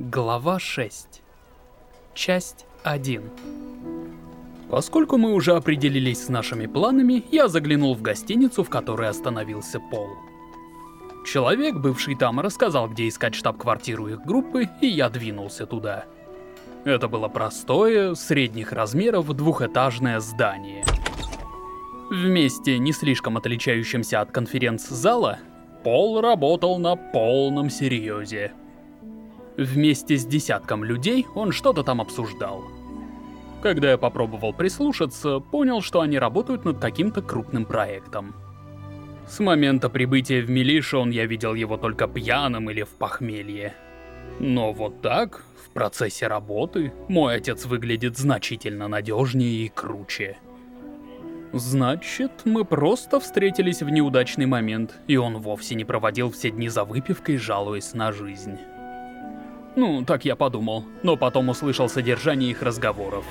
Глава 6. Часть 1. Поскольку мы уже определились с нашими планами, я заглянул в гостиницу, в которой остановился Пол. Человек, бывший там, рассказал, где искать штаб-квартиру их группы, и я двинулся туда. Это было простое, средних размеров двухэтажное здание. В месте, не слишком отличающемся от конференц-зала, Пол работал на полном серьезе. Вместе с десятком людей он что-то там обсуждал. Когда я попробовал прислушаться, понял, что они работают над каким-то крупным проектом. С момента прибытия в Милишон я видел его только пьяным или в похмелье. Но вот так, в процессе работы, мой отец выглядит значительно надежнее и круче. Значит, мы просто встретились в неудачный момент, и он вовсе не проводил все дни за выпивкой, жалуясь на жизнь. Ну, так я подумал, но потом услышал содержание их разговоров.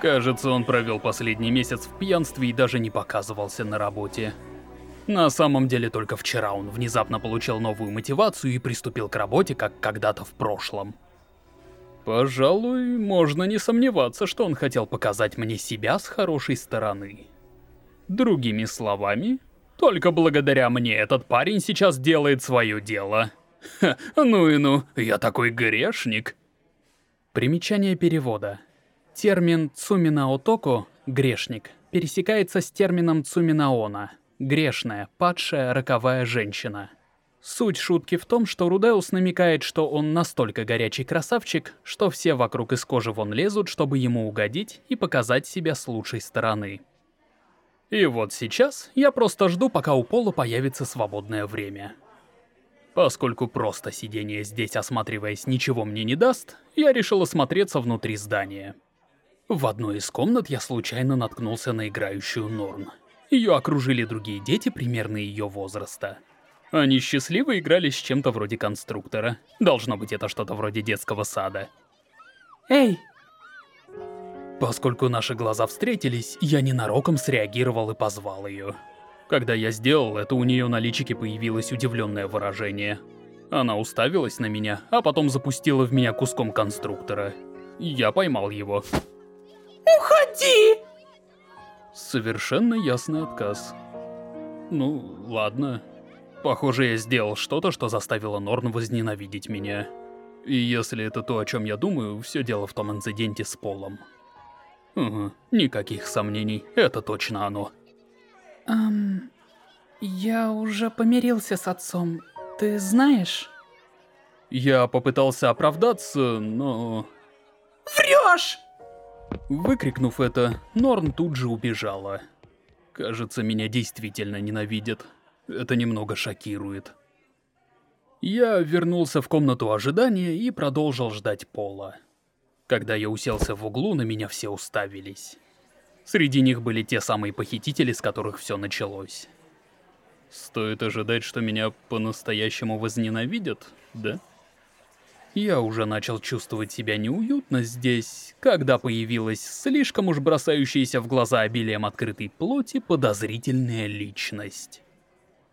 Кажется, он провел последний месяц в пьянстве и даже не показывался на работе. На самом деле, только вчера он внезапно получил новую мотивацию и приступил к работе, как когда-то в прошлом. Пожалуй, можно не сомневаться, что он хотел показать мне себя с хорошей стороны. Другими словами, только благодаря мне этот парень сейчас делает свое дело. Ха, ну и ну, я такой грешник. Примечание перевода. Термин «цуминаотоку» — «грешник» пересекается с термином «цуминаона» — «грешная, падшая, роковая женщина». Суть шутки в том, что Рудеус намекает, что он настолько горячий красавчик, что все вокруг из кожи вон лезут, чтобы ему угодить и показать себя с лучшей стороны. И вот сейчас я просто жду, пока у Пола появится свободное время. Поскольку просто сидение здесь, осматриваясь, ничего мне не даст, я решил осмотреться внутри здания. В одной из комнат я случайно наткнулся на играющую Норн. Ее окружили другие дети примерно ее возраста. Они счастливо играли с чем-то вроде конструктора. Должно быть, это что-то вроде детского сада. Эй! Поскольку наши глаза встретились, я ненароком среагировал и позвал ее. Когда я сделал это, у нее на личике появилось удивленное выражение. Она уставилась на меня, а потом запустила в меня куском конструктора. Я поймал его. Уходи! Совершенно ясный отказ. Ну, ладно. Похоже, я сделал что-то, что заставило Норн возненавидеть меня. И если это то, о чем я думаю, все дело в том инциденте с Полом. Угу, никаких сомнений, это точно оно. Эм, я уже помирился с отцом, ты знаешь? Я попытался оправдаться, но... Врешь! Выкрикнув это, Норн тут же убежала. Кажется, меня действительно ненавидят. Это немного шокирует. Я вернулся в комнату ожидания и продолжил ждать Пола. Когда я уселся в углу, на меня все уставились. Среди них были те самые похитители, с которых все началось. Стоит ожидать, что меня по-настоящему возненавидят, да? Я уже начал чувствовать себя неуютно здесь, когда появилась слишком уж бросающаяся в глаза обилием открытой плоти подозрительная личность.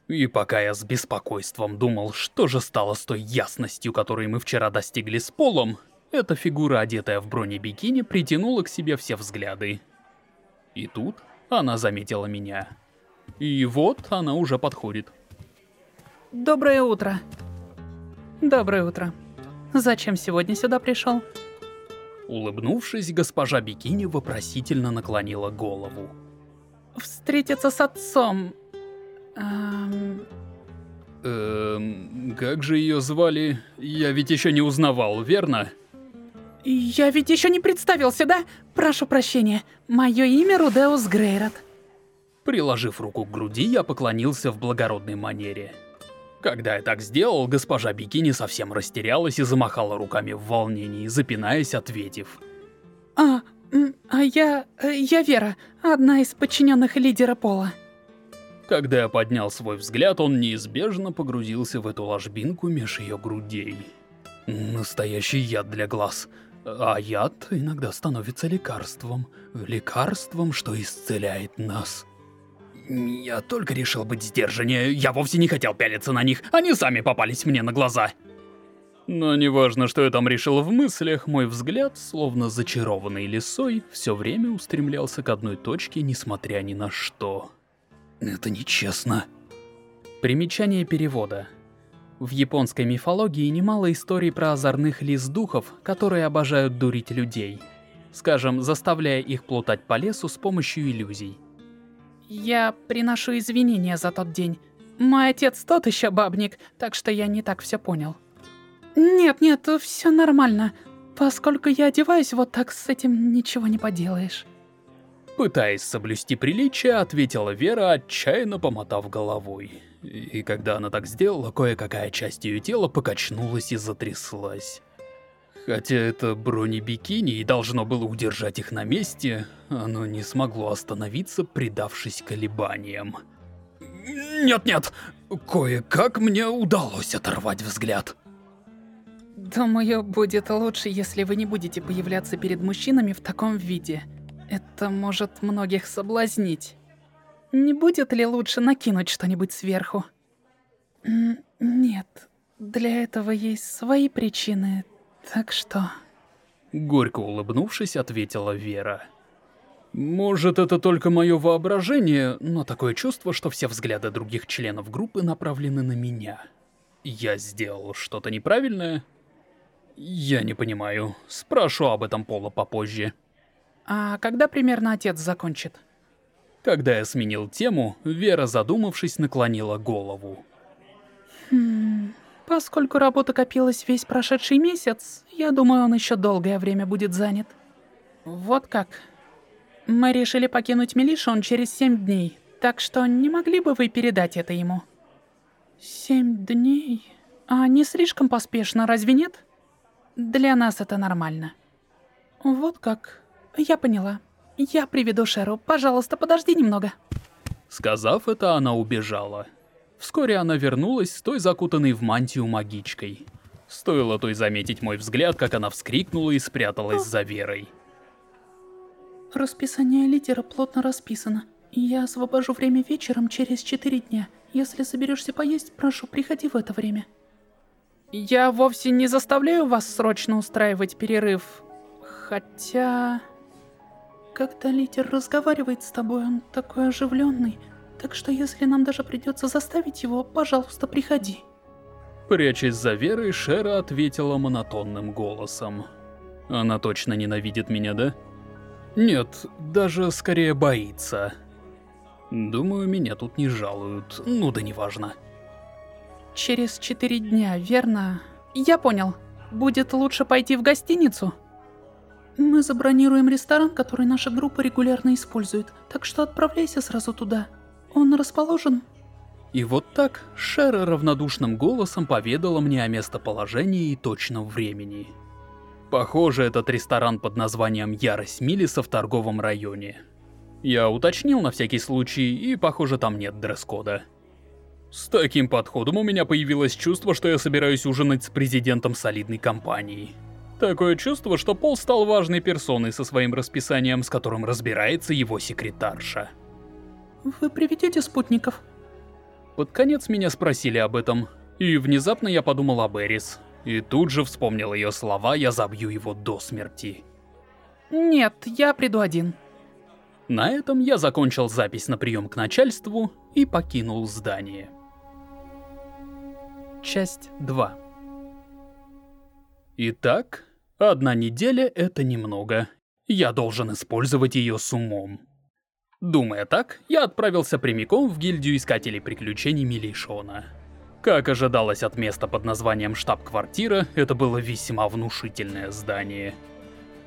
И пока я с беспокойством думал, что же стало с той ясностью, которой мы вчера достигли с Полом, эта фигура, одетая в бронебикини, притянула к себе все взгляды. И тут она заметила меня. И вот она уже подходит. Доброе утро. Доброе утро. Зачем сегодня сюда пришел? Улыбнувшись, госпожа Бикини вопросительно наклонила голову. Встретиться с отцом. Эм... Эм, как же ее звали? Я ведь еще не узнавал, верно? Я ведь еще не представился, да? Прошу прощения. Мое имя Рудеус Грейрот. Приложив руку к груди, я поклонился в благородной манере. Когда я так сделал, госпожа Бикини совсем растерялась и замахала руками в волнении, запинаясь, ответив. А, а я... я Вера, одна из подчиненных лидера Пола. Когда я поднял свой взгляд, он неизбежно погрузился в эту ложбинку меж ее грудей. Настоящий яд для глаз. А яд иногда становится лекарством. Лекарством, что исцеляет нас. Я только решил быть сдержаннее. Я вовсе не хотел пялиться на них. Они сами попались мне на глаза. Но неважно, что я там решил в мыслях, мой взгляд, словно зачарованный лисой, все время устремлялся к одной точке, несмотря ни на что. Это нечестно. Примечание перевода. В японской мифологии немало историй про озорных лис-духов, которые обожают дурить людей. Скажем, заставляя их плутать по лесу с помощью иллюзий. Я приношу извинения за тот день. Мой отец тот еще бабник, так что я не так все понял. Нет, нет, все нормально. Поскольку я одеваюсь вот так, с этим ничего не поделаешь. Пытаясь соблюсти приличие, ответила Вера, отчаянно помотав головой. И когда она так сделала, кое-какая часть ее тела покачнулась и затряслась. Хотя это бронебикини и должно было удержать их на месте, оно не смогло остановиться, предавшись колебаниям. Нет-нет, кое-как мне удалось оторвать взгляд. Думаю, будет лучше, если вы не будете появляться перед мужчинами в таком виде. Это может многих соблазнить. Не будет ли лучше накинуть что-нибудь сверху? Нет, для этого есть свои причины, так что... Горько улыбнувшись, ответила Вера. Может, это только мое воображение, но такое чувство, что все взгляды других членов группы направлены на меня. Я сделал что-то неправильное? Я не понимаю. Спрошу об этом Пола попозже. А когда примерно отец закончит? Когда я сменил тему, Вера, задумавшись, наклонила голову. Хм, поскольку работа копилась весь прошедший месяц, я думаю, он еще долгое время будет занят. Вот как. Мы решили покинуть Милишон через семь дней, так что не могли бы вы передать это ему? Семь дней? А не слишком поспешно, разве нет? Для нас это нормально. Вот как. Я поняла. Я приведу Шеру. Пожалуйста, подожди немного. Сказав это, она убежала. Вскоре она вернулась с той закутанной в мантию магичкой. Стоило той заметить мой взгляд, как она вскрикнула и спряталась за Верой. Расписание лидера плотно расписано. Я освобожу время вечером через четыре дня. Если соберешься поесть, прошу, приходи в это время. Я вовсе не заставляю вас срочно устраивать перерыв. Хотя... Когда лидер разговаривает с тобой, он такой оживленный. Так что если нам даже придется заставить его, пожалуйста, приходи. Прячась за Верой, Шера ответила монотонным голосом. Она точно ненавидит меня, да? Нет, даже скорее боится. Думаю, меня тут не жалуют. Ну да неважно. Через четыре дня, верно? Я понял. Будет лучше пойти в гостиницу? Мы забронируем ресторан, который наша группа регулярно использует, так что отправляйся сразу туда. Он расположен... И вот так Шера равнодушным голосом поведала мне о местоположении и точном времени. Похоже, этот ресторан под названием «Ярость Милиса» в торговом районе. Я уточнил на всякий случай, и похоже там нет дресс-кода. С таким подходом у меня появилось чувство, что я собираюсь ужинать с президентом солидной компании. Такое чувство, что Пол стал важной персоной со своим расписанием, с которым разбирается его секретарша. Вы приведете спутников? Под конец меня спросили об этом, и внезапно я подумал об Эрис. И тут же вспомнил ее слова, я забью его до смерти. Нет, я приду один. На этом я закончил запись на прием к начальству и покинул здание. Часть 2 Итак, одна неделя — это немного. Я должен использовать ее с умом. Думая так, я отправился прямиком в гильдию Искателей Приключений Милишона. Как ожидалось от места под названием штаб-квартира, это было весьма внушительное здание.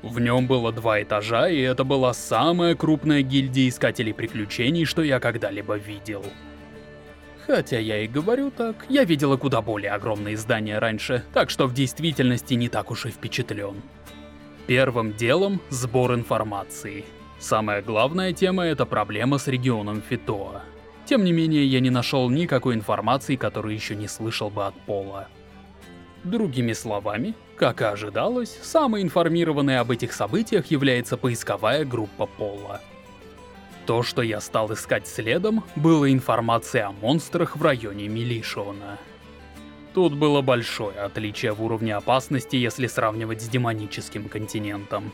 В нем было два этажа, и это была самая крупная гильдия Искателей Приключений, что я когда-либо видел. Хотя я и говорю так, я видела куда более огромные здания раньше, так что в действительности не так уж и впечатлен. Первым делом — сбор информации. Самая главная тема — это проблема с регионом Фитоа. Тем не менее, я не нашел никакой информации, которую еще не слышал бы от Пола. Другими словами, как и ожидалось, самой информированной об этих событиях является поисковая группа Пола. То, что я стал искать следом, было информация о монстрах в районе Милишиона. Тут было большое отличие в уровне опасности, если сравнивать с демоническим континентом.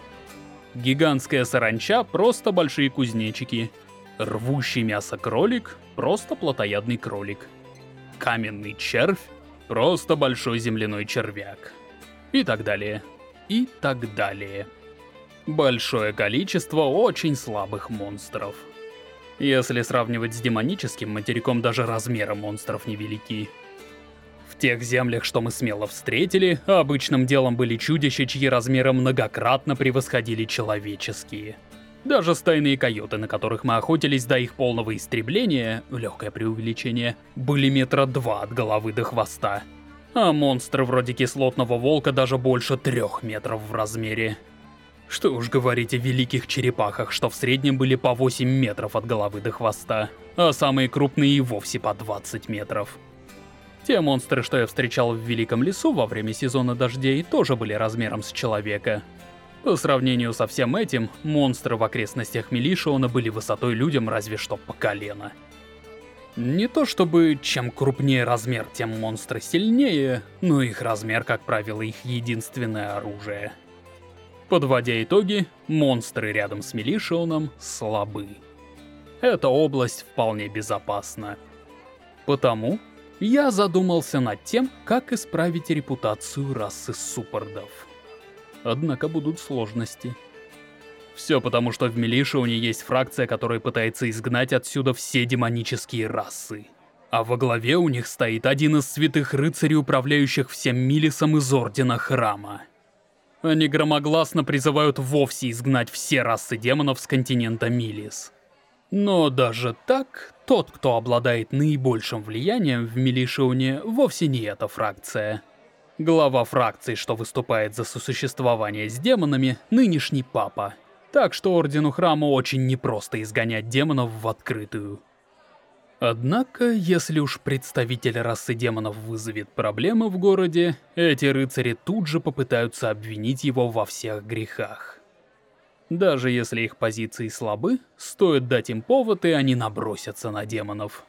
Гигантская саранча — просто большие кузнечики. Рвущий мясо кролик — просто плотоядный кролик. Каменный червь — просто большой земляной червяк. И так далее. И так далее. Большое количество очень слабых монстров. Если сравнивать с демоническим материком, даже размеры монстров невелики. В тех землях, что мы смело встретили, обычным делом были чудища, чьи размеры многократно превосходили человеческие. Даже стайные койоты, на которых мы охотились до их полного истребления, легкое преувеличение, были метра два от головы до хвоста. А монстры вроде кислотного волка даже больше трех метров в размере. Что уж говорить о великих черепахах, что в среднем были по 8 метров от головы до хвоста, а самые крупные и вовсе по 20 метров. Те монстры, что я встречал в Великом лесу во время сезона дождей, тоже были размером с человека. По сравнению со всем этим, монстры в окрестностях Милишиона были высотой людям разве что по колено. Не то чтобы чем крупнее размер, тем монстры сильнее, но их размер, как правило, их единственное оружие — Подводя итоги, монстры рядом с Милишионом слабы. Эта область вполне безопасна. Потому я задумался над тем, как исправить репутацию расы суппордов. Однако будут сложности. Все потому, что в Милишионе есть фракция, которая пытается изгнать отсюда все демонические расы. А во главе у них стоит один из святых рыцарей, управляющих всем Милисом из Ордена Храма. Они громогласно призывают вовсе изгнать все расы демонов с континента Милис. Но даже так, тот, кто обладает наибольшим влиянием в Милишионе, вовсе не эта фракция. Глава фракции, что выступает за сосуществование с демонами, нынешний папа. Так что Ордену Храма очень непросто изгонять демонов в открытую. Однако, если уж представитель расы демонов вызовет проблемы в городе, эти рыцари тут же попытаются обвинить его во всех грехах. Даже если их позиции слабы, стоит дать им повод, и они набросятся на демонов.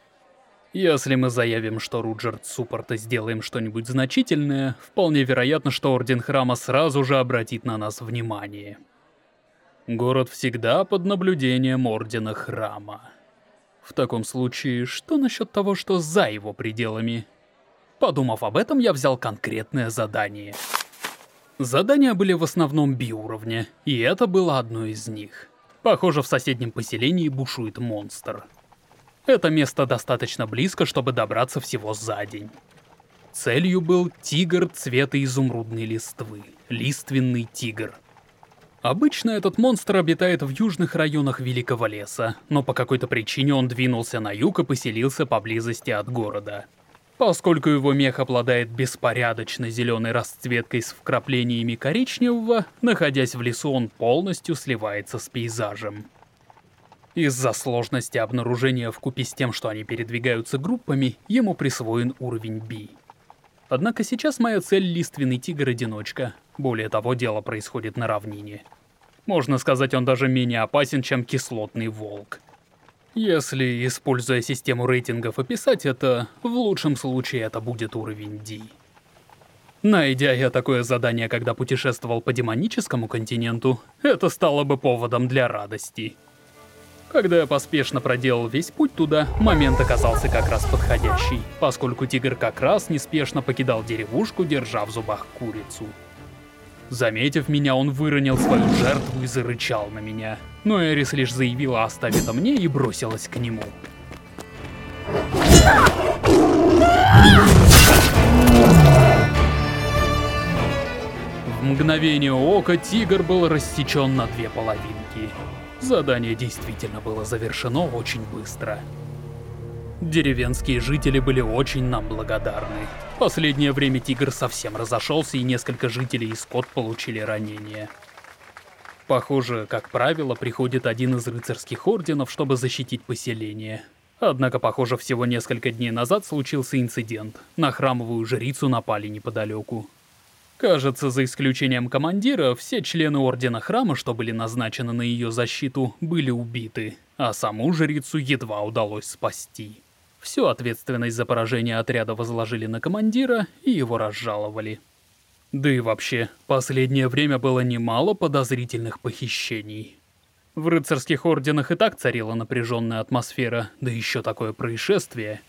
Если мы заявим, что Руджерд Суппорта сделаем что-нибудь значительное, вполне вероятно, что Орден Храма сразу же обратит на нас внимание. Город всегда под наблюдением Ордена Храма. В таком случае, что насчет того, что за его пределами? Подумав об этом, я взял конкретное задание. Задания были в основном би-уровня, и это было одно из них. Похоже, в соседнем поселении бушует монстр. Это место достаточно близко, чтобы добраться всего за день. Целью был тигр цвета изумрудной листвы. Лиственный тигр. Обычно этот монстр обитает в южных районах Великого леса, но по какой-то причине он двинулся на юг и поселился поблизости от города. Поскольку его мех обладает беспорядочно зеленой расцветкой с вкраплениями коричневого, находясь в лесу он полностью сливается с пейзажем. Из-за сложности обнаружения вкупе с тем, что они передвигаются группами, ему присвоен уровень B. Однако сейчас моя цель — лиственный тигр-одиночка. Более того, дело происходит на равнине. Можно сказать, он даже менее опасен, чем кислотный волк. Если, используя систему рейтингов, описать это, в лучшем случае это будет уровень D. Найдя я такое задание, когда путешествовал по демоническому континенту, это стало бы поводом для радости. Когда я поспешно проделал весь путь туда, момент оказался как раз подходящий, поскольку тигр как раз неспешно покидал деревушку, держа в зубах курицу. Заметив меня, он выронил свою жертву и зарычал на меня. Но Эрис лишь заявила «оставь это мне» и бросилась к нему. В мгновение ока тигр был рассечен на две половинки. Задание действительно было завершено очень быстро. Деревенские жители были очень нам благодарны. Последнее время тигр совсем разошелся, и несколько жителей и скот получили ранения. Похоже, как правило, приходит один из рыцарских орденов, чтобы защитить поселение. Однако, похоже, всего несколько дней назад случился инцидент. На храмовую жрицу напали неподалеку. Кажется, за исключением командира, все члены Ордена Храма, что были назначены на ее защиту, были убиты, а саму жрицу едва удалось спасти. Всю ответственность за поражение отряда возложили на командира и его разжаловали. Да и вообще, последнее время было немало подозрительных похищений. В рыцарских орденах и так царила напряженная атмосфера, да еще такое происшествие.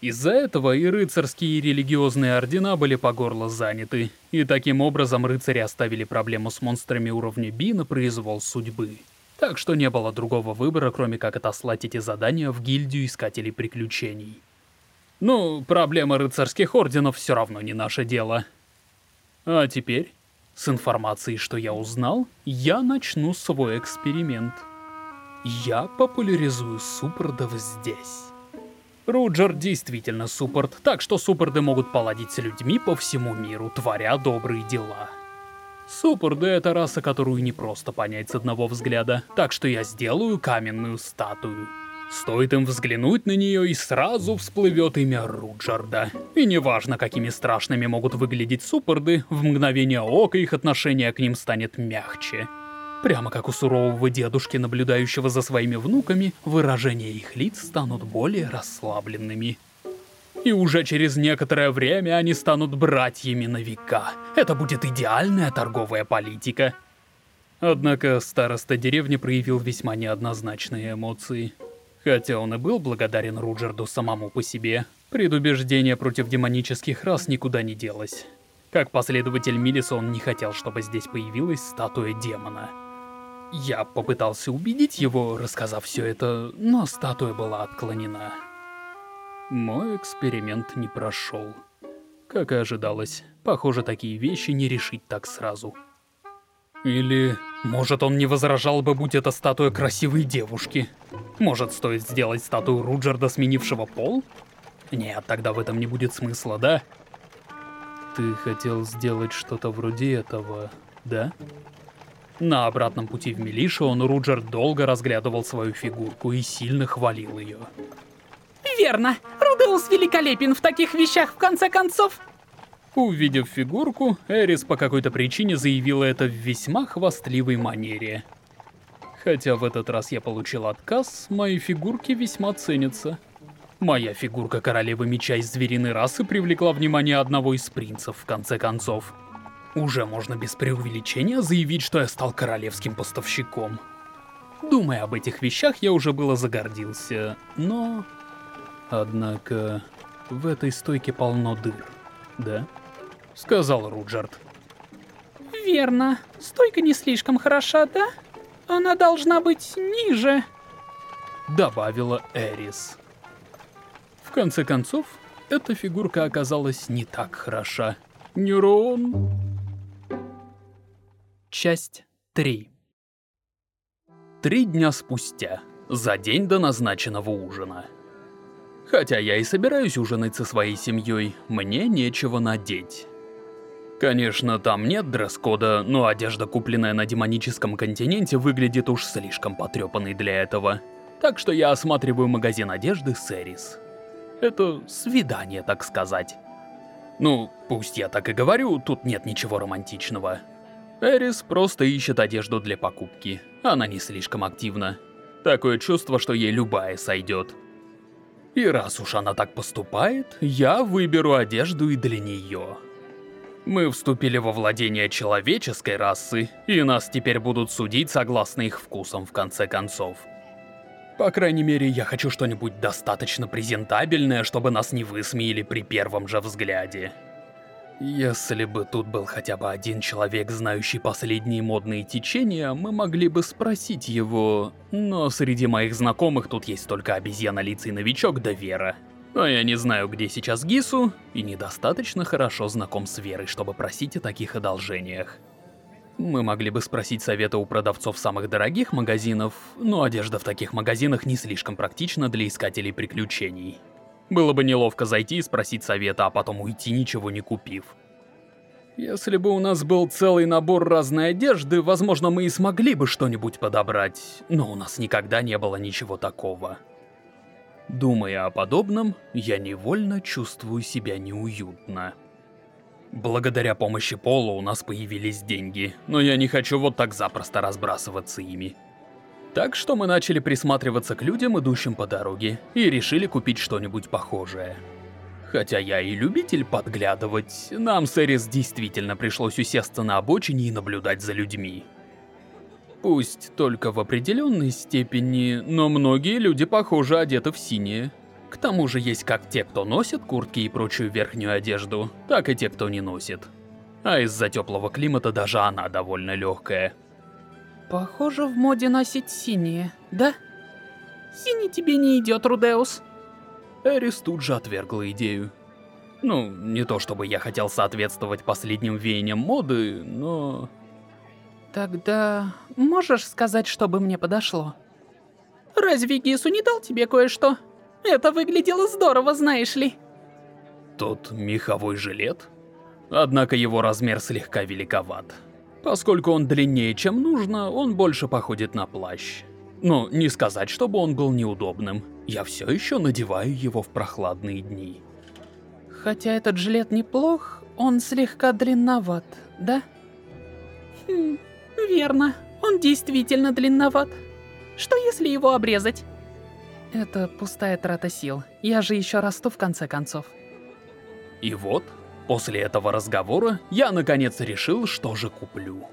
Из-за этого и рыцарские, и религиозные ордена были по горло заняты, и таким образом рыцари оставили проблему с монстрами уровня Би на произвол судьбы. Так что не было другого выбора, кроме как отослать эти задания в гильдию искателей приключений. Ну, проблема рыцарских орденов все равно не наше дело. А теперь, с информацией, что я узнал, я начну свой эксперимент. Я популяризую суппордов здесь. Руджер действительно суппорт, так что суппорды могут поладить с людьми по всему миру, творя добрые дела. Суппорды — это раса, которую не просто понять с одного взгляда, так что я сделаю каменную статую. Стоит им взглянуть на нее, и сразу всплывет имя Руджерда. И неважно, какими страшными могут выглядеть суппорды, в мгновение ока их отношение к ним станет мягче. Прямо как у сурового дедушки, наблюдающего за своими внуками, выражения их лиц станут более расслабленными и уже через некоторое время они станут братьями на века. Это будет идеальная торговая политика. Однако староста деревни проявил весьма неоднозначные эмоции. Хотя он и был благодарен Руджерду самому по себе, предубеждение против демонических рас никуда не делось. Как последователь Милиса он не хотел, чтобы здесь появилась статуя демона. Я попытался убедить его, рассказав все это, но статуя была отклонена. Мой эксперимент не прошел. Как и ожидалось, похоже, такие вещи не решить так сразу. Или, может, он не возражал бы, будь это статуя красивой девушки? Может, стоит сделать статую Руджерда, сменившего пол? Нет, тогда в этом не будет смысла, да? Ты хотел сделать что-то вроде этого, да? На обратном пути в Милишу он Руджер долго разглядывал свою фигурку и сильно хвалил ее. Верно. Рудеус великолепен в таких вещах, в конце концов. Увидев фигурку, Эрис по какой-то причине заявила это в весьма хвастливой манере. Хотя в этот раз я получил отказ, мои фигурки весьма ценятся. Моя фигурка королевы меча из звериной расы привлекла внимание одного из принцев, в конце концов. Уже можно без преувеличения заявить, что я стал королевским поставщиком. Думая об этих вещах, я уже было загордился, но... Однако, в этой стойке полно дыр, да? Сказал Руджерт. Верно. Стойка не слишком хороша, да? Она должна быть ниже. Добавила Эрис. В конце концов, эта фигурка оказалась не так хороша. Нейрон. Часть 3 Три дня спустя, за день до назначенного ужина. Хотя я и собираюсь ужинать со своей семьей, мне нечего надеть. Конечно, там нет дресс-кода, но одежда, купленная на демоническом континенте, выглядит уж слишком потрепанной для этого. Так что я осматриваю магазин одежды Сэрис. Это свидание, так сказать. Ну, пусть я так и говорю, тут нет ничего романтичного. Эрис просто ищет одежду для покупки. Она не слишком активна. Такое чувство, что ей любая сойдет. И раз уж она так поступает, я выберу одежду и для нее. Мы вступили во владение человеческой расы, и нас теперь будут судить согласно их вкусам в конце концов. По крайней мере, я хочу что-нибудь достаточно презентабельное, чтобы нас не высмеяли при первом же взгляде. Если бы тут был хотя бы один человек, знающий последние модные течения, мы могли бы спросить его... Но среди моих знакомых тут есть только обезьяна-лицый новичок да Вера. А я не знаю, где сейчас Гису, и недостаточно хорошо знаком с Верой, чтобы просить о таких одолжениях. Мы могли бы спросить совета у продавцов самых дорогих магазинов, но одежда в таких магазинах не слишком практична для искателей приключений. Было бы неловко зайти и спросить совета, а потом уйти, ничего не купив. Если бы у нас был целый набор разной одежды, возможно, мы и смогли бы что-нибудь подобрать, но у нас никогда не было ничего такого. Думая о подобном, я невольно чувствую себя неуютно. Благодаря помощи Пола у нас появились деньги, но я не хочу вот так запросто разбрасываться ими. Так что мы начали присматриваться к людям, идущим по дороге, и решили купить что-нибудь похожее. Хотя я и любитель подглядывать, нам с Эрис действительно пришлось усесться на обочине и наблюдать за людьми. Пусть только в определенной степени, но многие люди, похоже, одеты в синее. К тому же есть как те, кто носит куртки и прочую верхнюю одежду, так и те, кто не носит. А из-за теплого климата даже она довольно легкая. Похоже, в моде носить синие, да? Синий тебе не идет, Рудеус. Эрис тут же отвергла идею. Ну, не то чтобы я хотел соответствовать последним веяниям моды, но... Тогда можешь сказать, чтобы мне подошло? Разве Гису не дал тебе кое-что? Это выглядело здорово, знаешь ли. Тот меховой жилет? Однако его размер слегка великоват. Поскольку он длиннее, чем нужно, он больше походит на плащ. Но не сказать, чтобы он был неудобным. Я все еще надеваю его в прохладные дни. Хотя этот жилет неплох, он слегка длинноват, да? Хм, верно. Он действительно длинноват. Что если его обрезать? Это пустая трата сил. Я же еще расту в конце концов. И вот, После этого разговора я наконец решил, что же куплю.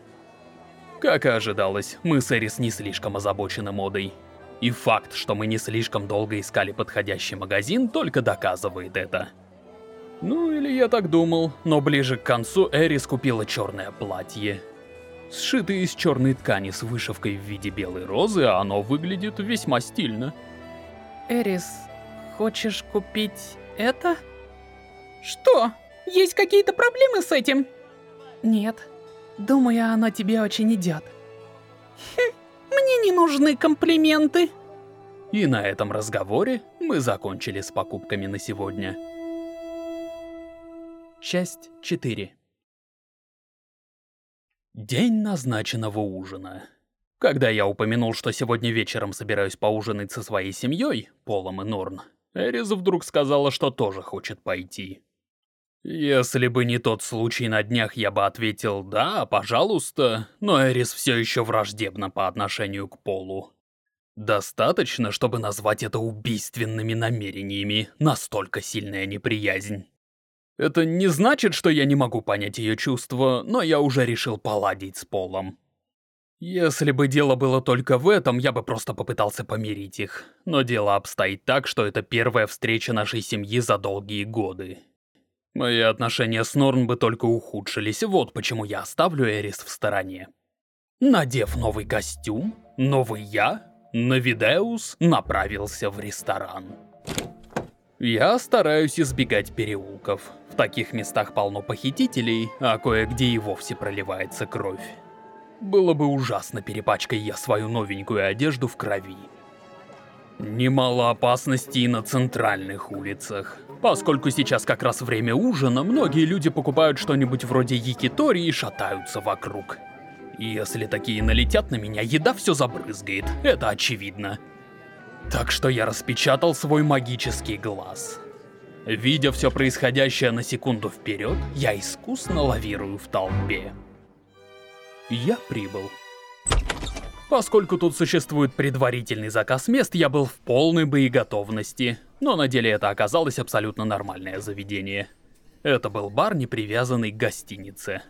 Как и ожидалось, мы с Эрис не слишком озабочены модой. И факт, что мы не слишком долго искали подходящий магазин, только доказывает это. Ну или я так думал, но ближе к концу Эрис купила черное платье. Сшитое из черной ткани с вышивкой в виде белой розы, а оно выглядит весьма стильно. Эрис, хочешь купить это? Что? Есть какие-то проблемы с этим? Нет. Думаю, оно тебе очень идет. Хм, мне не нужны комплименты. И на этом разговоре мы закончили с покупками на сегодня. Часть 4 День назначенного ужина. Когда я упомянул, что сегодня вечером собираюсь поужинать со своей семьей, Полом и Норн, Эрис вдруг сказала, что тоже хочет пойти. Если бы не тот случай на днях, я бы ответил «да, пожалуйста», но Эрис все еще враждебна по отношению к Полу. Достаточно, чтобы назвать это убийственными намерениями, настолько сильная неприязнь. Это не значит, что я не могу понять ее чувства, но я уже решил поладить с Полом. Если бы дело было только в этом, я бы просто попытался помирить их. Но дело обстоит так, что это первая встреча нашей семьи за долгие годы. Мои отношения с Норн бы только ухудшились, вот почему я оставлю Эрис в стороне. Надев новый костюм, новый я, Навидеус направился в ресторан. Я стараюсь избегать переулков. В таких местах полно похитителей, а кое-где и вовсе проливается кровь. Было бы ужасно, перепачкай я свою новенькую одежду в крови. Немало опасностей на центральных улицах. Поскольку сейчас как раз время ужина, многие люди покупают что-нибудь вроде якитори и шатаются вокруг. Если такие налетят на меня, еда все забрызгает, это очевидно. Так что я распечатал свой магический глаз. Видя все происходящее на секунду вперед, я искусно лавирую в толпе. Я прибыл. Поскольку тут существует предварительный заказ мест, я был в полной боеготовности. Но на деле это оказалось абсолютно нормальное заведение. Это был бар, не привязанный к гостинице.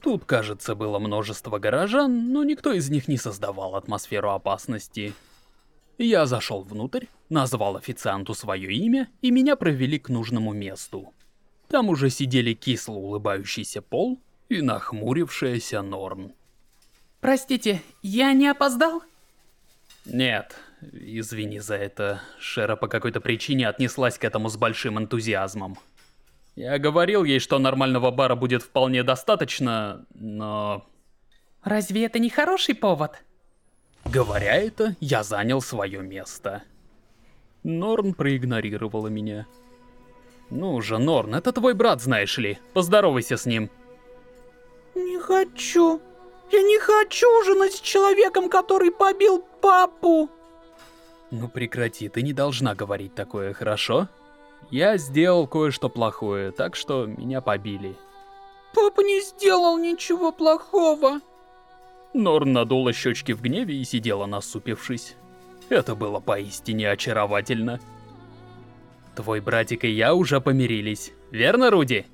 Тут, кажется, было множество горожан, но никто из них не создавал атмосферу опасности. Я зашел внутрь, назвал официанту свое имя, и меня провели к нужному месту. Там уже сидели кисло улыбающийся Пол и нахмурившаяся Норн. Простите, я не опоздал? Нет, извини за это. Шера по какой-то причине отнеслась к этому с большим энтузиазмом. Я говорил ей, что нормального бара будет вполне достаточно, но... Разве это не хороший повод? Говоря это, я занял свое место. Норн проигнорировала меня. Ну же, Норн, это твой брат, знаешь ли. Поздоровайся с ним. Не хочу. Я не хочу ужинать с человеком, который побил папу. Ну прекрати, ты не должна говорить такое, хорошо? Я сделал кое-что плохое, так что меня побили. Папа не сделал ничего плохого. Норн надула щечки в гневе и сидела насупившись. Это было поистине очаровательно. Твой братик и я уже помирились, верно, Руди?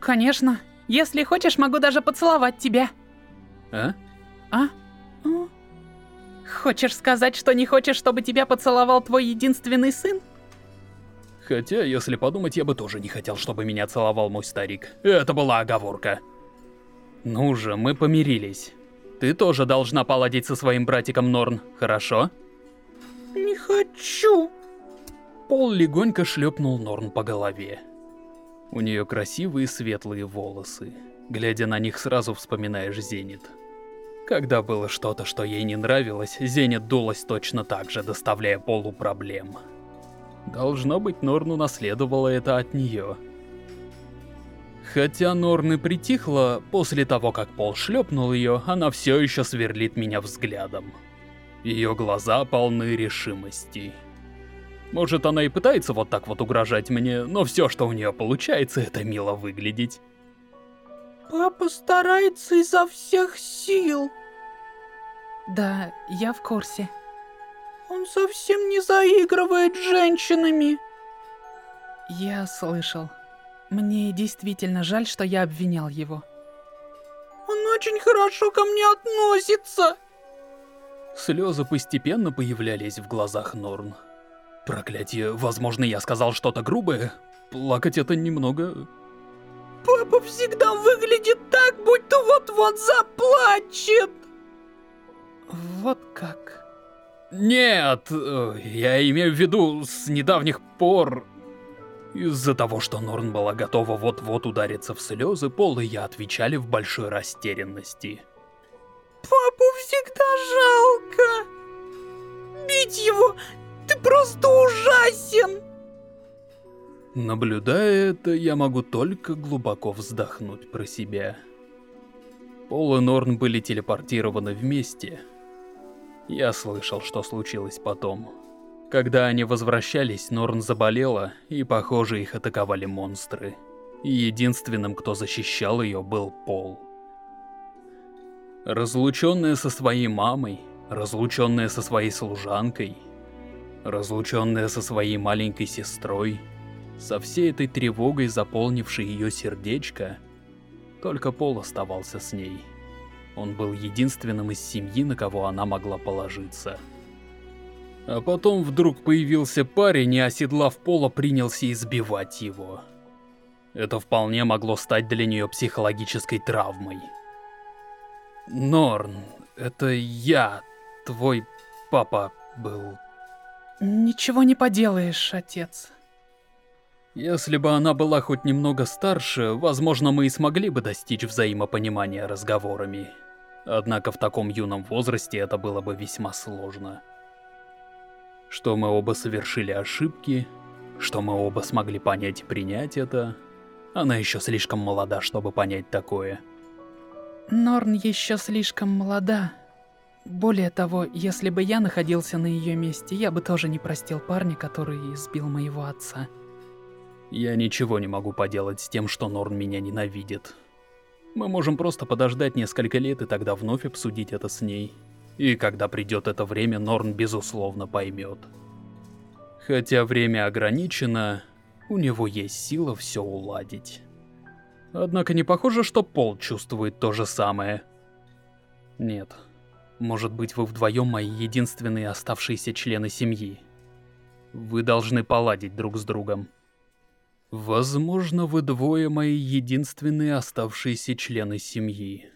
Конечно. Если хочешь, могу даже поцеловать тебя. А? А? О. Хочешь сказать, что не хочешь, чтобы тебя поцеловал твой единственный сын? Хотя, если подумать, я бы тоже не хотел, чтобы меня целовал мой старик. Это была оговорка. Ну же, мы помирились. Ты тоже должна поладить со своим братиком Норн, хорошо? Не хочу. Пол легонько шлепнул Норн по голове. У нее красивые светлые волосы. Глядя на них, сразу вспоминаешь Зенит. Когда было что-то, что ей не нравилось, Зенит дулась точно так же, доставляя Полу проблем. Должно быть, Норн унаследовала это от нее. Хотя Норн и притихла, после того, как Пол шлепнул ее, она все еще сверлит меня взглядом. Ее глаза полны решимости. Может, она и пытается вот так вот угрожать мне, но все, что у нее получается, это мило выглядеть. Папа старается изо всех сил. Да, я в курсе. Он совсем не заигрывает с женщинами. Я слышал. Мне действительно жаль, что я обвинял его. Он очень хорошо ко мне относится. Слезы постепенно появлялись в глазах Норн. Проклятие, возможно, я сказал что-то грубое. Плакать это немного... Папа всегда выглядит так, будто вот-вот заплачет. Вот как. Нет, я имею в виду с недавних пор... Из-за того, что Норн была готова вот-вот удариться в слезы, Пол и я отвечали в большой растерянности. Папу всегда жалко. Бить его, ты просто ужасен. Наблюдая это, я могу только глубоко вздохнуть про себя. Пол и Норн были телепортированы вместе. Я слышал, что случилось потом. Когда они возвращались, Норн заболела, и, похоже, их атаковали монстры. И единственным, кто защищал ее, был Пол. Разлученная со своей мамой, разлученная со своей служанкой, разлученная со своей маленькой сестрой, со всей этой тревогой, заполнившей ее сердечко, только Пол оставался с ней. Он был единственным из семьи, на кого она могла положиться. А потом вдруг появился парень и, оседлав пола, принялся избивать его. Это вполне могло стать для нее психологической травмой. Норн, это я, твой папа, был... Ничего не поделаешь, отец. Если бы она была хоть немного старше, возможно, мы и смогли бы достичь взаимопонимания разговорами. Однако в таком юном возрасте это было бы весьма сложно что мы оба совершили ошибки, что мы оба смогли понять и принять это. Она еще слишком молода, чтобы понять такое. Норн еще слишком молода. Более того, если бы я находился на ее месте, я бы тоже не простил парня, который избил моего отца. Я ничего не могу поделать с тем, что Норн меня ненавидит. Мы можем просто подождать несколько лет и тогда вновь обсудить это с ней. И когда придет это время, Норн безусловно поймет. Хотя время ограничено, у него есть сила все уладить. Однако не похоже, что Пол чувствует то же самое. Нет. Может быть, вы вдвоем мои единственные оставшиеся члены семьи. Вы должны поладить друг с другом. Возможно, вы двое мои единственные оставшиеся члены семьи.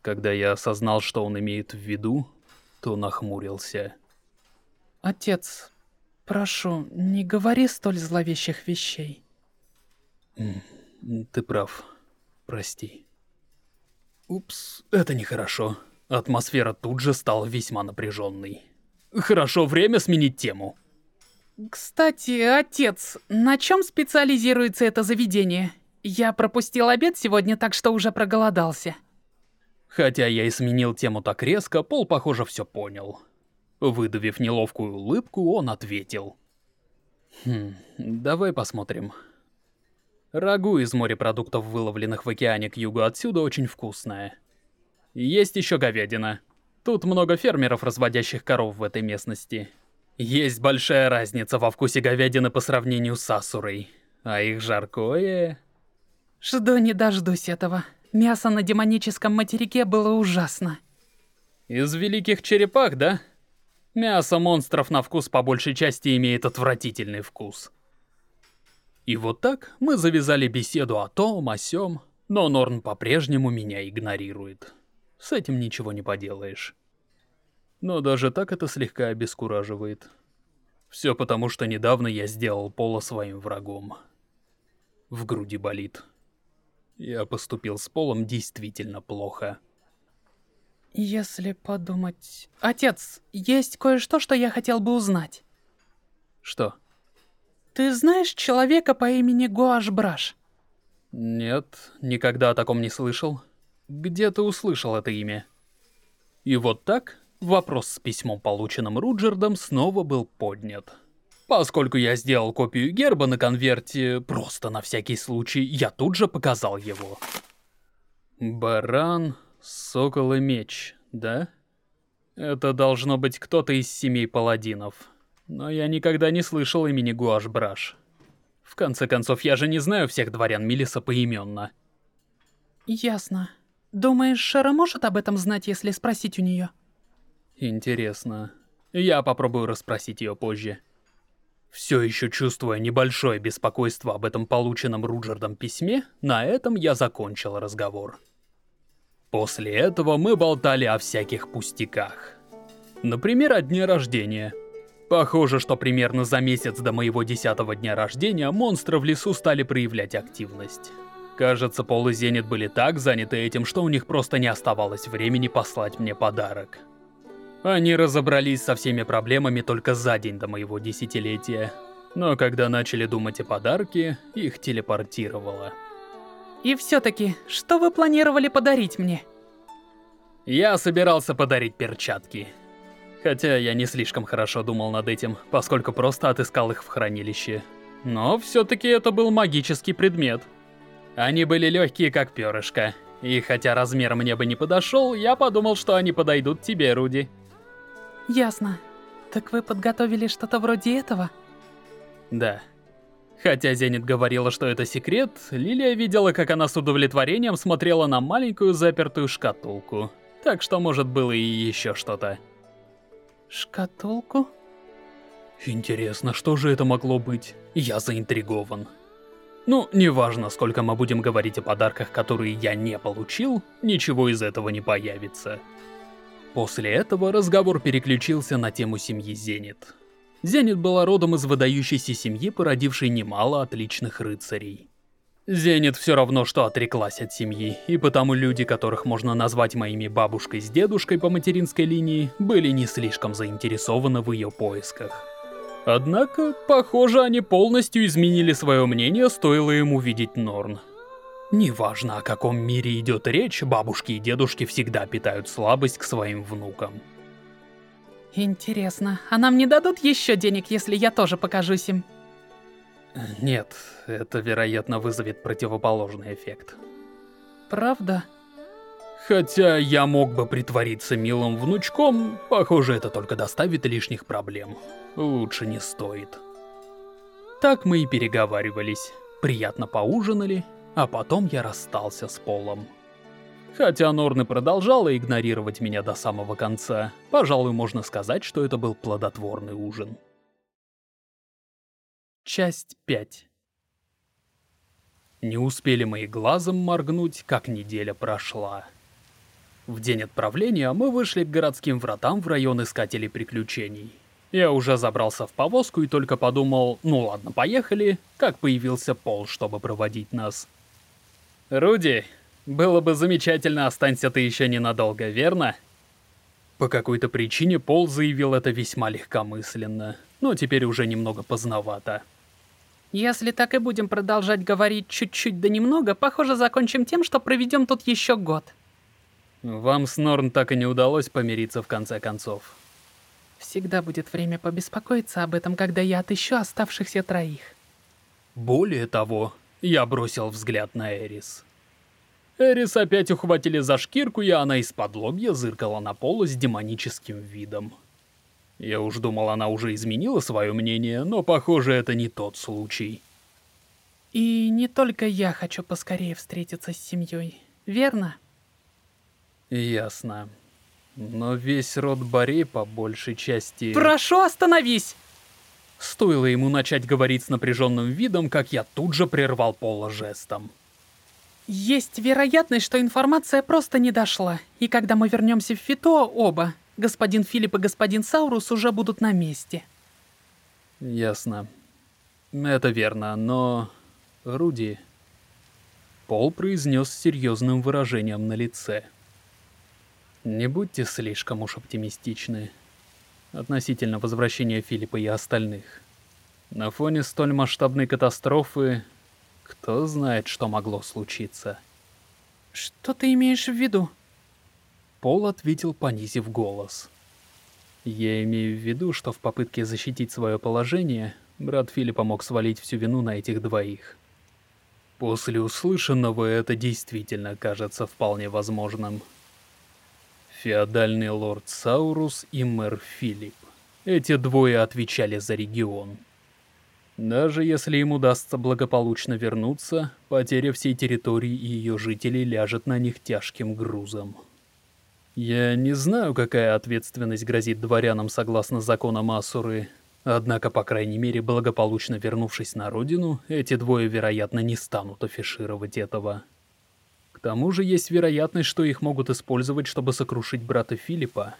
Когда я осознал, что он имеет в виду, то нахмурился. Отец, прошу, не говори столь зловещих вещей. Ты прав. Прости. Упс, это нехорошо. Атмосфера тут же стала весьма напряженной. Хорошо, время сменить тему. Кстати, отец, на чем специализируется это заведение? Я пропустил обед сегодня, так что уже проголодался. Хотя я и сменил тему так резко, Пол, похоже, все понял. Выдавив неловкую улыбку, он ответил. Хм, давай посмотрим. Рагу из морепродуктов, выловленных в океане к югу отсюда, очень вкусное. Есть еще говядина. Тут много фермеров, разводящих коров в этой местности. Есть большая разница во вкусе говядины по сравнению с асурой. А их жаркое... Жду не дождусь этого. Мясо на демоническом материке было ужасно. Из великих черепах, да? Мясо монстров на вкус по большей части имеет отвратительный вкус. И вот так мы завязали беседу о том, о сём, но Норн по-прежнему меня игнорирует. С этим ничего не поделаешь. Но даже так это слегка обескураживает. Все потому, что недавно я сделал Пола своим врагом. В груди болит. Я поступил с Полом действительно плохо. Если подумать... Отец, есть кое-что, что я хотел бы узнать. Что? Ты знаешь человека по имени Гуаш Браш? Нет, никогда о таком не слышал. Где ты услышал это имя? И вот так вопрос с письмом, полученным Руджердом, снова был поднят. Поскольку я сделал копию герба на конверте, просто на всякий случай, я тут же показал его. Баран, сокол и меч, да? Это должно быть кто-то из семей паладинов. Но я никогда не слышал имени Гуаш Браш. В конце концов, я же не знаю всех дворян Милиса поименно. Ясно. Думаешь, Шера может об этом знать, если спросить у нее? Интересно. Я попробую расспросить ее позже. Все еще чувствуя небольшое беспокойство об этом полученном Руджердом письме, на этом я закончил разговор. После этого мы болтали о всяких пустяках. Например, о дне рождения. Похоже, что примерно за месяц до моего десятого дня рождения монстры в лесу стали проявлять активность. Кажется, Пол и Зенит были так заняты этим, что у них просто не оставалось времени послать мне подарок. Они разобрались со всеми проблемами только за день до моего десятилетия. Но когда начали думать о подарке, их телепортировало. И все-таки, что вы планировали подарить мне? Я собирался подарить перчатки. Хотя я не слишком хорошо думал над этим, поскольку просто отыскал их в хранилище. Но все-таки это был магический предмет. Они были легкие, как перышко. И хотя размер мне бы не подошел, я подумал, что они подойдут тебе, Руди. Ясно. Так вы подготовили что-то вроде этого? Да. Хотя Зенит говорила, что это секрет, Лилия видела, как она с удовлетворением смотрела на маленькую запертую шкатулку. Так что, может, было и еще что-то. Шкатулку? Интересно, что же это могло быть? Я заинтригован. Ну, неважно, сколько мы будем говорить о подарках, которые я не получил, ничего из этого не появится. После этого разговор переключился на тему семьи Зенит. Зенит была родом из выдающейся семьи, породившей немало отличных рыцарей. Зенит все равно, что отреклась от семьи, и потому люди, которых можно назвать моими бабушкой с дедушкой по материнской линии, были не слишком заинтересованы в ее поисках. Однако, похоже, они полностью изменили свое мнение, стоило им увидеть Норн. Неважно, о каком мире идет речь, бабушки и дедушки всегда питают слабость к своим внукам. Интересно, а нам не дадут еще денег, если я тоже покажусь им? Нет, это, вероятно, вызовет противоположный эффект. Правда? Хотя я мог бы притвориться милым внучком, похоже, это только доставит лишних проблем. Лучше не стоит. Так мы и переговаривались. Приятно поужинали, а потом я расстался с Полом. Хотя Норны продолжала игнорировать меня до самого конца, пожалуй, можно сказать, что это был плодотворный ужин. Часть 5 Не успели мои глазом моргнуть, как неделя прошла. В день отправления мы вышли к городским вратам в район Искателей Приключений. Я уже забрался в повозку и только подумал, ну ладно, поехали, как появился Пол, чтобы проводить нас. «Руди, было бы замечательно, останься ты еще ненадолго, верно?» По какой-то причине Пол заявил это весьма легкомысленно, но теперь уже немного поздновато. Если так и будем продолжать говорить чуть-чуть да немного, похоже, закончим тем, что проведем тут еще год. Вам с Норн так и не удалось помириться в конце концов. Всегда будет время побеспокоиться об этом, когда я отыщу оставшихся троих. Более того, я бросил взгляд на Эрис. Эрис опять ухватили за шкирку, и она из-под лобья зыркала на пол с демоническим видом. Я уж думал, она уже изменила свое мнение, но, похоже, это не тот случай. И не только я хочу поскорее встретиться с семьей, верно? Ясно. Но весь род Борей по большей части... Прошу, остановись! Стоило ему начать говорить с напряженным видом, как я тут же прервал Пола жестом. Есть вероятность, что информация просто не дошла, и когда мы вернемся в Фито, оба, господин Филипп и господин Саурус, уже будут на месте. Ясно. Это верно, но... Руди... Пол произнес с серьезным выражением на лице. Не будьте слишком уж оптимистичны относительно возвращения Филиппа и остальных. На фоне столь масштабной катастрофы, кто знает, что могло случиться. Что ты имеешь в виду? Пол ответил, понизив голос. Я имею в виду, что в попытке защитить свое положение, брат Филиппа мог свалить всю вину на этих двоих. После услышанного это действительно кажется вполне возможным. Феодальный лорд Саурус и мэр Филипп. Эти двое отвечали за регион. Даже если им удастся благополучно вернуться, потеря всей территории и ее жителей ляжет на них тяжким грузом. Я не знаю, какая ответственность грозит дворянам согласно законам Асуры, однако, по крайней мере, благополучно вернувшись на родину, эти двое, вероятно, не станут афишировать этого. К тому же есть вероятность, что их могут использовать, чтобы сокрушить брата Филиппа.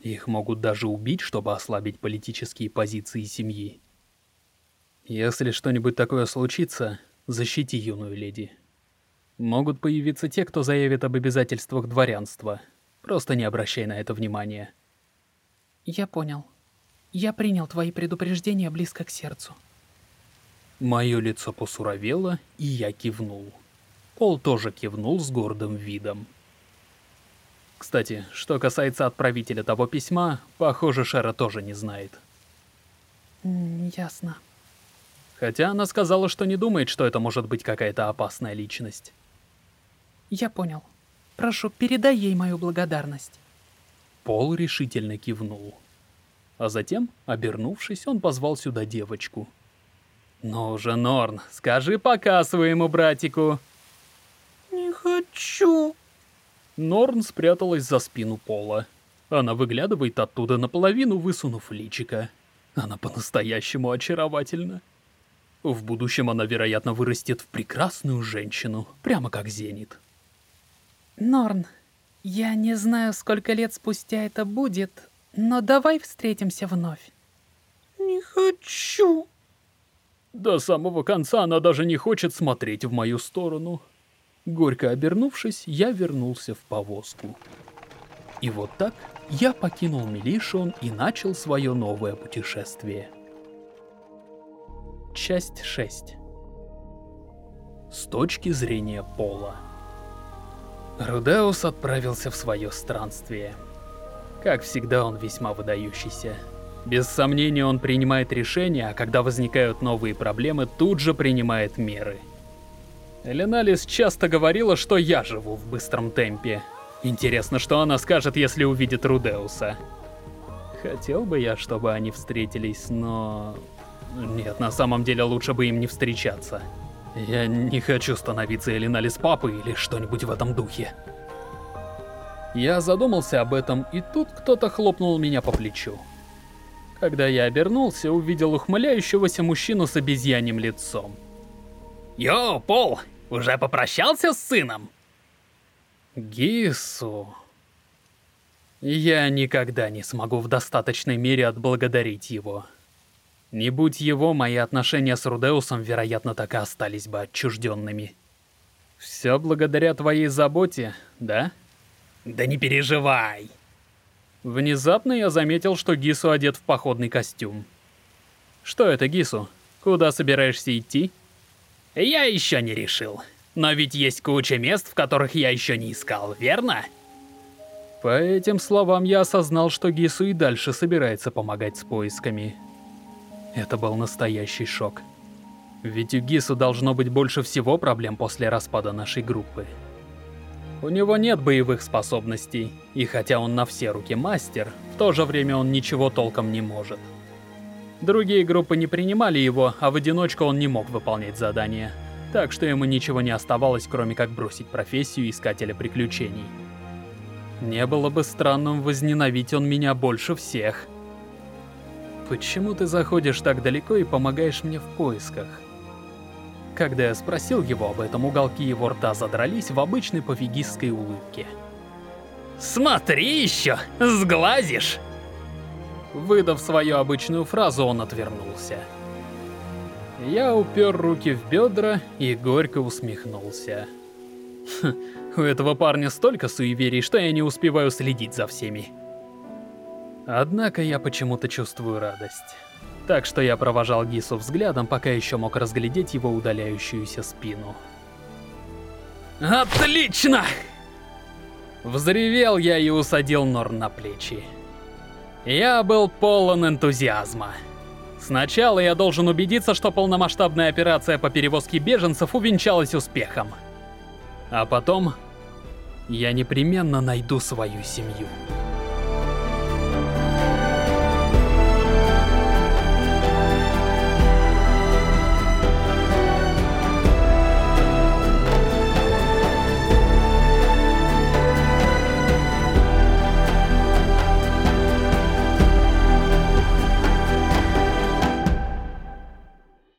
Их могут даже убить, чтобы ослабить политические позиции семьи. Если что-нибудь такое случится, защити юную леди. Могут появиться те, кто заявит об обязательствах дворянства. Просто не обращай на это внимания. Я понял. Я принял твои предупреждения близко к сердцу. Мое лицо посуровело, и я кивнул. Пол тоже кивнул с гордым видом. Кстати, что касается отправителя того письма, похоже, Шера тоже не знает. ясно. Хотя она сказала, что не думает, что это может быть какая-то опасная личность. Я понял. Прошу, передай ей мою благодарность. Пол решительно кивнул. А затем, обернувшись, он позвал сюда девочку. «Ну же, Норн, скажи пока своему братику!» «Не хочу!» Норн спряталась за спину Пола. Она выглядывает оттуда наполовину, высунув личика. Она по-настоящему очаровательна. В будущем она, вероятно, вырастет в прекрасную женщину, прямо как Зенит. Норн, я не знаю, сколько лет спустя это будет, но давай встретимся вновь. Не хочу. До самого конца она даже не хочет смотреть в мою сторону. Горько обернувшись, я вернулся в повозку. И вот так я покинул Милишон и начал свое новое путешествие. Часть 6 С точки зрения Пола Рудеус отправился в свое странствие. Как всегда, он весьма выдающийся. Без сомнения, он принимает решения, а когда возникают новые проблемы, тут же принимает меры. Эленалис часто говорила, что я живу в быстром темпе. Интересно, что она скажет, если увидит Рудеуса. Хотел бы я, чтобы они встретились, но... Нет, на самом деле лучше бы им не встречаться. Я не хочу становиться Элиналис папой или что-нибудь в этом духе. Я задумался об этом, и тут кто-то хлопнул меня по плечу. Когда я обернулся, увидел ухмыляющегося мужчину с обезьяньим лицом. Йоу, Пол, уже попрощался с сыном? Гису... Я никогда не смогу в достаточной мере отблагодарить его. Не будь его, мои отношения с Рудеусом, вероятно, так и остались бы отчужденными. Все благодаря твоей заботе, да? Да не переживай. Внезапно я заметил, что Гису одет в походный костюм. Что это, Гису? Куда собираешься идти? Я еще не решил. Но ведь есть куча мест, в которых я еще не искал, верно? По этим словам я осознал, что Гису и дальше собирается помогать с поисками. Это был настоящий шок. Ведь у Гису должно быть больше всего проблем после распада нашей группы. У него нет боевых способностей, и хотя он на все руки мастер, в то же время он ничего толком не может. Другие группы не принимали его, а в одиночку он не мог выполнять задания. Так что ему ничего не оставалось, кроме как бросить профессию искателя приключений. Не было бы странным возненавидеть он меня больше всех. Почему ты заходишь так далеко и помогаешь мне в поисках? Когда я спросил его об этом, уголки его рта задрались в обычной пофигистской улыбке. «Смотри еще, сглазишь!» Выдав свою обычную фразу, он отвернулся. Я упер руки в бедра и горько усмехнулся. У этого парня столько суеверий, что я не успеваю следить за всеми. Однако я почему-то чувствую радость. Так что я провожал Гису взглядом, пока еще мог разглядеть его удаляющуюся спину. «Отлично!» Взревел я и усадил Норн на плечи. Я был полон энтузиазма. Сначала я должен убедиться, что полномасштабная операция по перевозке беженцев увенчалась успехом. А потом я непременно найду свою семью.